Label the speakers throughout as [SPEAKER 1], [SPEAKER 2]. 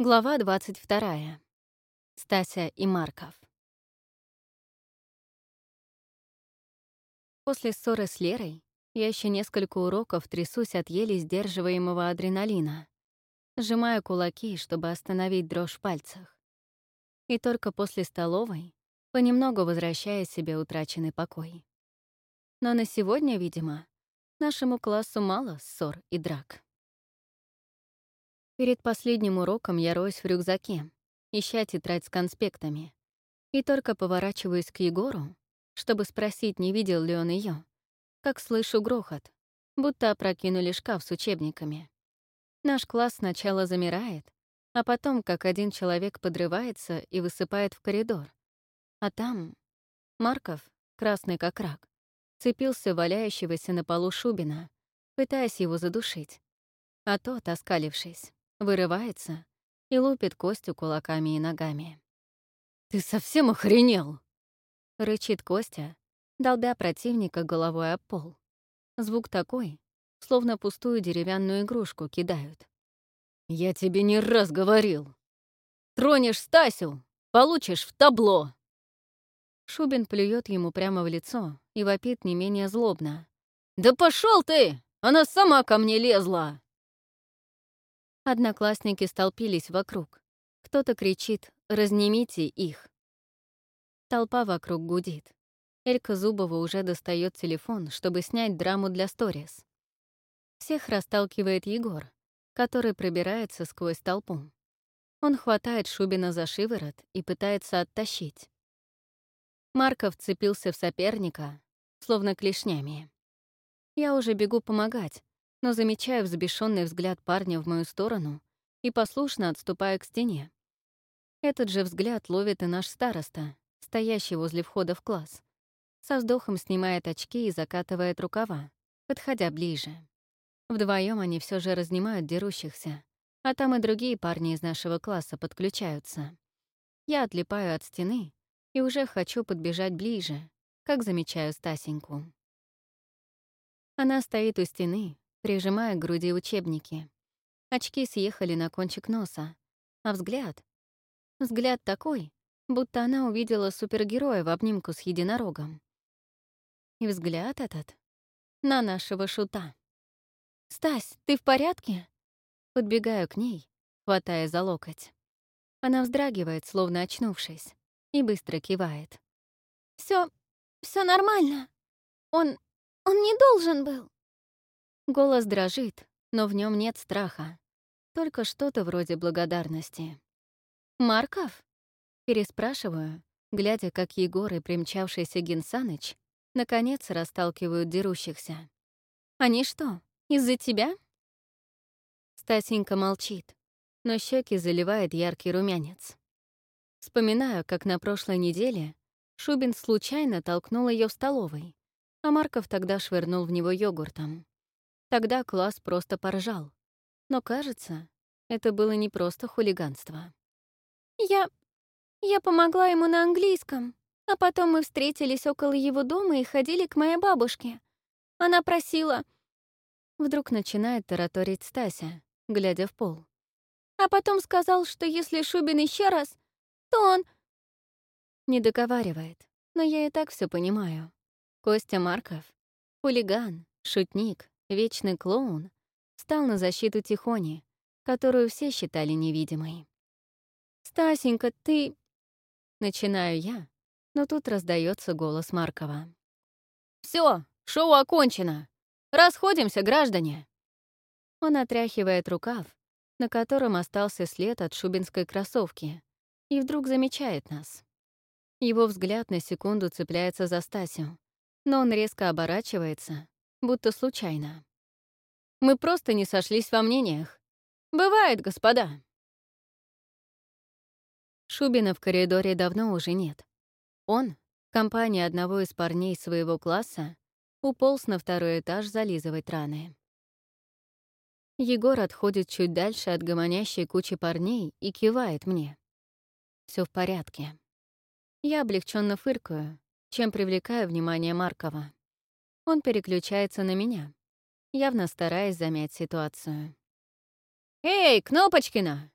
[SPEAKER 1] Глава 22. Стася и Марков. После ссоры с Лерой я еще несколько уроков трясусь от еле сдерживаемого адреналина, сжимая кулаки, чтобы остановить дрожь в пальцах. И только после столовой понемногу возвращая себе утраченный покой. Но на сегодня, видимо, нашему классу мало ссор и драк. Перед последним уроком я роюсь в рюкзаке, ища тетрадь с конспектами. И только поворачиваюсь к Егору, чтобы спросить, не видел ли он ее, как слышу грохот, будто опрокинули шкаф с учебниками. Наш класс сначала замирает, а потом, как один человек подрывается и высыпает в коридор. А там Марков, красный как рак, цепился валяющегося на полу Шубина, пытаясь его задушить. А тот, оскалившись, вырывается и лупит Костю кулаками и ногами. «Ты совсем охренел?» — рычит Костя, долбя противника головой об пол. Звук такой, словно пустую деревянную игрушку кидают. «Я тебе не раз говорил. Тронешь Стасю, получишь в табло!» Шубин плюет ему прямо в лицо и вопит не менее злобно. «Да пошел ты! Она сама ко мне лезла!» Одноклассники столпились вокруг. Кто-то кричит «Разнимите их!». Толпа вокруг гудит. Элька Зубова уже достает телефон, чтобы снять драму для сторис. Всех расталкивает Егор, который пробирается сквозь толпу. Он хватает Шубина за шиворот и пытается оттащить. Марков цепился в соперника, словно клешнями. Я уже бегу помогать, но замечаю взбешенный взгляд парня в мою сторону и послушно отступаю к стене. Этот же взгляд ловит и наш староста, стоящий возле входа в класс. Со вздохом снимает очки и закатывает рукава, подходя ближе. Вдвоем они все же разнимают дерущихся, а там и другие парни из нашего класса подключаются. Я отлипаю от стены и уже хочу подбежать ближе, как замечаю Стасеньку. Она стоит у стены, прижимая к груди учебники. Очки съехали на кончик носа, а взгляд... Взгляд такой, будто она увидела супергероя в обнимку с единорогом. И взгляд этот на нашего шута. «Стась, ты в порядке?» Подбегаю к ней, хватая за локоть. Она вздрагивает, словно очнувшись, и быстро кивает. Все, все нормально. Он... он не должен был». Голос дрожит, но в нем нет страха. Только что-то вроде благодарности. «Марков?» — переспрашиваю, глядя, как Егор и примчавшийся Генсаныч наконец расталкивают дерущихся. «Они что, из-за тебя?» Стасенька молчит, но щеки заливает яркий румянец. Вспоминаю, как на прошлой неделе Шубин случайно толкнул ее в столовой, а Марков тогда швырнул в него йогуртом. Тогда класс просто поржал. Но, кажется, это было не просто хулиганство. «Я... я помогла ему на английском, а потом мы встретились около его дома и ходили к моей бабушке. Она просила...» Вдруг начинает тараторить Стася, глядя в пол. А потом сказал, что если Шубин еще раз, то он... Не договаривает, но я и так все понимаю. Костя Марков — хулиган, шутник, вечный клоун, стал на защиту Тихони, которую все считали невидимой. «Стасенька, ты...» Начинаю я, но тут раздается голос Маркова. Все, шоу окончено! Расходимся, граждане!» Он отряхивает рукав, на котором остался след от шубинской кроссовки, и вдруг замечает нас. Его взгляд на секунду цепляется за Стасю, но он резко оборачивается, будто случайно. Мы просто не сошлись во мнениях. Бывает, господа. Шубина в коридоре давно уже нет. Он, компания одного из парней своего класса, уполз на второй этаж зализывать раны. Егор отходит чуть дальше от гомонящей кучи парней и кивает мне. Все в порядке. Я облегченно фыркаю, чем привлекаю внимание Маркова. Он переключается на меня, явно стараясь замять ситуацию. «Эй, Кнопочкина!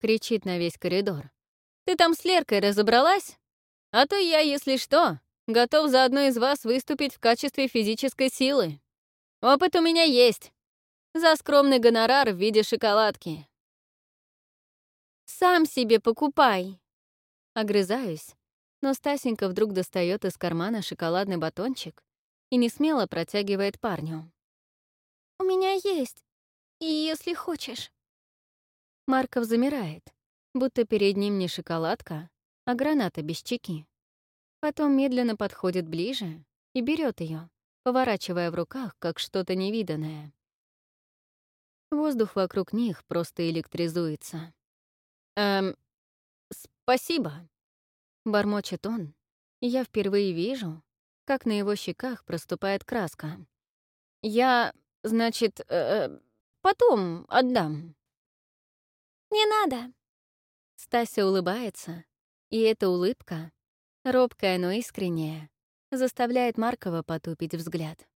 [SPEAKER 1] кричит на весь коридор. «Ты там с Леркой разобралась? А то я, если что, готов за одной из вас выступить в качестве физической силы. Опыт у меня есть. За скромный гонорар в виде шоколадки». «Сам себе покупай!» Огрызаюсь, но Стасенька вдруг достает из кармана шоколадный батончик и не смело протягивает парню. «У меня есть, и если хочешь». Марков замирает, будто перед ним не шоколадка, а граната без чеки. Потом медленно подходит ближе и берет ее, поворачивая в руках, как что-то невиданное. Воздух вокруг них просто электризуется. «Эм, спасибо», — бормочет он, я впервые вижу, как на его щеках проступает краска. «Я, значит, э, -э потом отдам». «Не надо». Стася улыбается, и эта улыбка, робкая, но искренняя, заставляет Маркова потупить взгляд.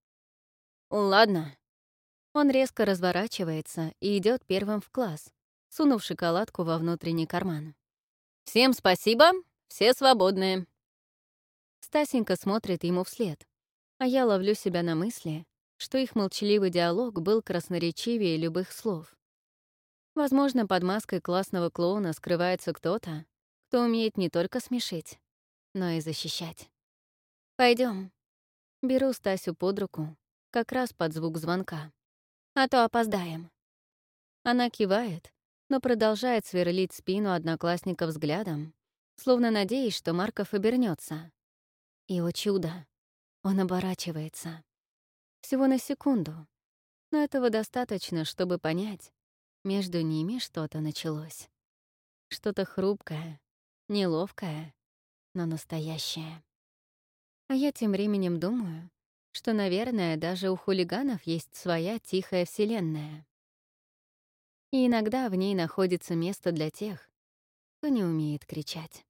[SPEAKER 1] «Ладно». Он резко разворачивается и идет первым в класс, сунув шоколадку во внутренний карман. «Всем спасибо, все свободные». Стасенька смотрит ему вслед, а я ловлю себя на мысли, что их молчаливый диалог был красноречивее любых слов. Возможно, под маской классного клоуна скрывается кто-то, кто умеет не только смешить, но и защищать. Пойдем. Беру Стасю под руку, как раз под звук звонка. А то опоздаем. Она кивает, но продолжает сверлить спину одноклассника взглядом, словно надеясь, что Марков обернется. И, о чудо, он оборачивается. Всего на секунду. Но этого достаточно, чтобы понять, между ними что-то началось. Что-то хрупкое, неловкое, но настоящее. А я тем временем думаю, что, наверное, даже у хулиганов есть своя тихая вселенная. И иногда в ней находится место для тех, кто не умеет кричать.